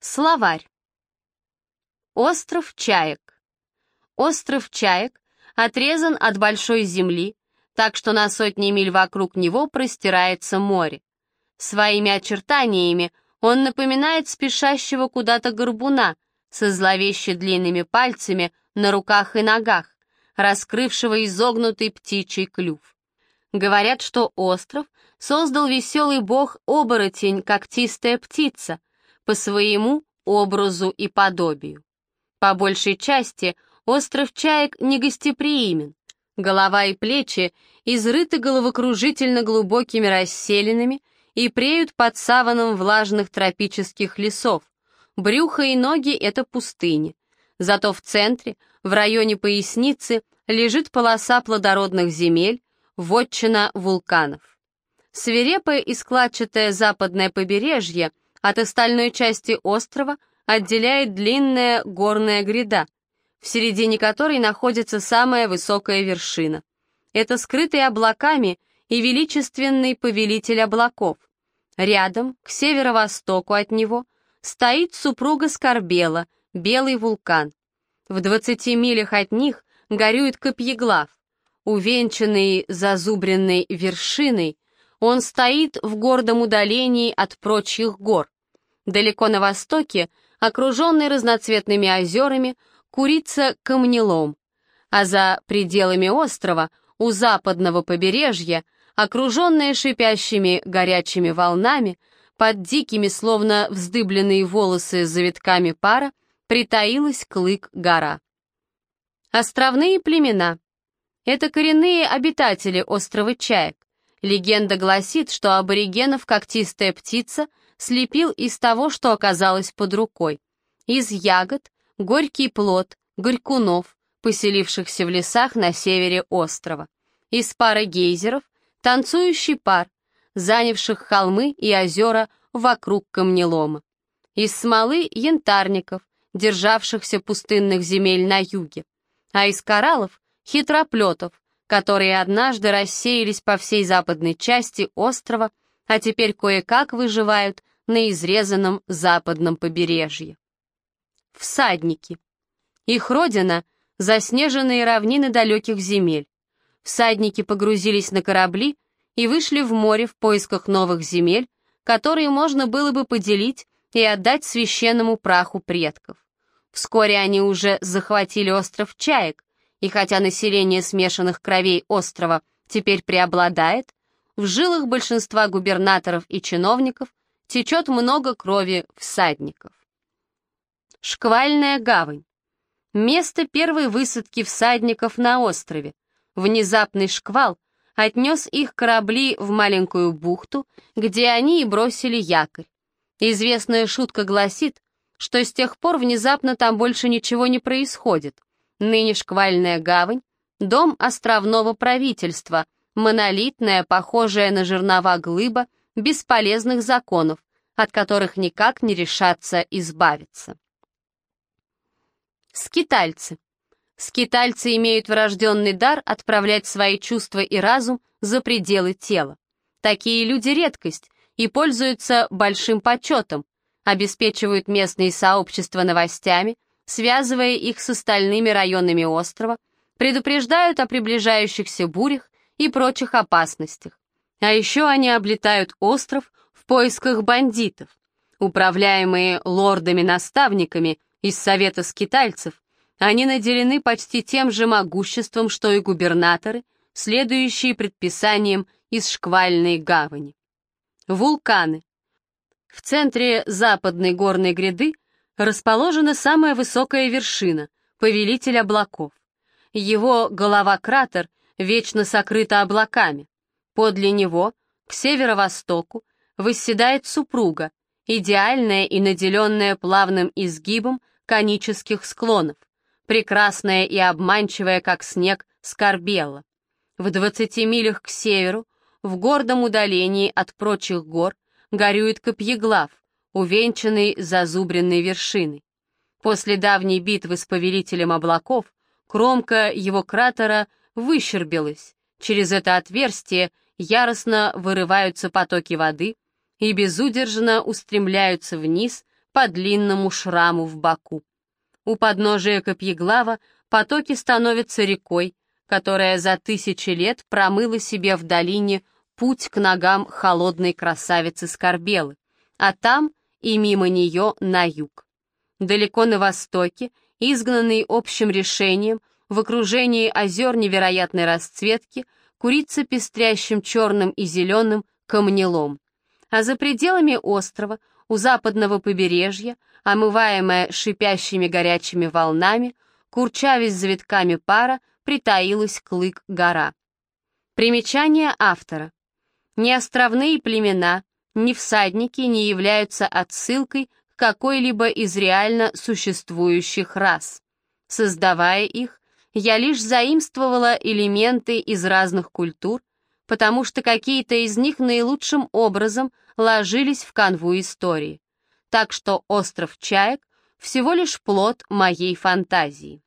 Словарь. Остров Чаек. Остров Чаек отрезан от большой земли, так что на сотни миль вокруг него простирается море. Своими очертаниями он напоминает спешащего куда-то горбуна со зловеще длинными пальцами на руках и ногах, раскрывшего изогнутый птичий клюв. Говорят, что остров создал веселый бог-оборотень, когтистая птица, по своему образу и подобию. По большей части остров Чаек негостеприимен. Голова и плечи изрыты головокружительно глубокими расселинами и преют под саваном влажных тропических лесов. Брюхо и ноги — это пустыни. Зато в центре, в районе поясницы, лежит полоса плодородных земель, вотчина вулканов. Свирепое и складчатое западное побережье от остальной части острова отделяет длинная горная гряда, в середине которой находится самая высокая вершина. Это скрытый облаками и величественный повелитель облаков. Рядом, к северо-востоку от него, стоит супруга Скорбела, белый вулкан. В 20 милях от них горюет Копьеглав. Увенчанный зазубренной вершиной, он стоит в гордом удалении от прочих гор. Далеко на востоке, окруженный разноцветными озерами, курится камнелом, а за пределами острова, у западного побережья, окруженная шипящими горячими волнами, под дикими, словно вздыбленные волосы с завитками пара, притаилась Клык-гора. Островные племена. Это коренные обитатели острова Чаек. Легенда гласит, что аборигенов когтистая птица слепил из того, что оказалось под рукой. Из ягод, горький плод, горькунов, поселившихся в лесах на севере острова. Из пары гейзеров, танцующий пар, занявших холмы и озера вокруг камнелома. Из смолы янтарников, державшихся пустынных земель на юге. А из кораллов — хитроплетов, которые однажды рассеялись по всей западной части острова, а теперь кое-как выживают на изрезанном западном побережье. Всадники. Их родина — заснеженные равнины далеких земель. Всадники погрузились на корабли и вышли в море в поисках новых земель, которые можно было бы поделить и отдать священному праху предков. Вскоре они уже захватили остров Чаек, и хотя население смешанных кровей острова теперь преобладает, в жилах большинства губернаторов и чиновников течет много крови всадников. Шквальная гавань. Место первой высадки всадников на острове. Внезапный шквал отнес их корабли в маленькую бухту, где они и бросили якорь. Известная шутка гласит, что с тех пор внезапно там больше ничего не происходит. Ныне шквальная гавань — дом островного правительства, монолитная, похожая на жернова глыба, бесполезных законов, от которых никак не решаться избавиться. Скитальцы. Скитальцы имеют врожденный дар отправлять свои чувства и разум за пределы тела. Такие люди — редкость и пользуются большим почетом, обеспечивают местные сообщества новостями, связывая их с остальными районами острова, предупреждают о приближающихся бурях и прочих опасностях. А еще они облетают остров в поисках бандитов. Управляемые лордами-наставниками из Совета скитальцев, они наделены почти тем же могуществом, что и губернаторы, следующие предписаниям из шквальной гавани. Вулканы. В центре западной горной гряды расположена самая высокая вершина, повелитель облаков. Его голова-кратер вечно сокрыта облаками. Подле него, к северо-востоку, восседает супруга, идеальная и наделенная плавным изгибом конических склонов, прекрасная и обманчивая, как снег, скорбела. В двадцати милях к северу, в гордом удалении от прочих гор, горюет Копьеглав, увенчанный зазубренной вершиной. После давней битвы с повелителем облаков кромка его кратера выщербилась. Через это отверстие яростно вырываются потоки воды и безудержно устремляются вниз по длинному шраму в боку. У подножия Копьеглава потоки становятся рекой, которая за тысячи лет промыла себе в долине путь к ногам холодной красавицы Скорбелы, а там и мимо нее на юг. Далеко на востоке, изгнанный общим решением, в окружении озер невероятной расцветки, курица пестрящим черным и зеленым камнелом. А за пределами острова, у западного побережья, омываемая шипящими горячими волнами, курчавясь завитками пара, притаилась Клык-гора. Примечание автора. Ни островные племена, ни всадники не являются отсылкой к какой-либо из реально существующих рас. Создавая их, я лишь заимствовала элементы из разных культур, потому что какие-то из них наилучшим образом ложились в канву истории. Так что остров Чаек всего лишь плод моей фантазии.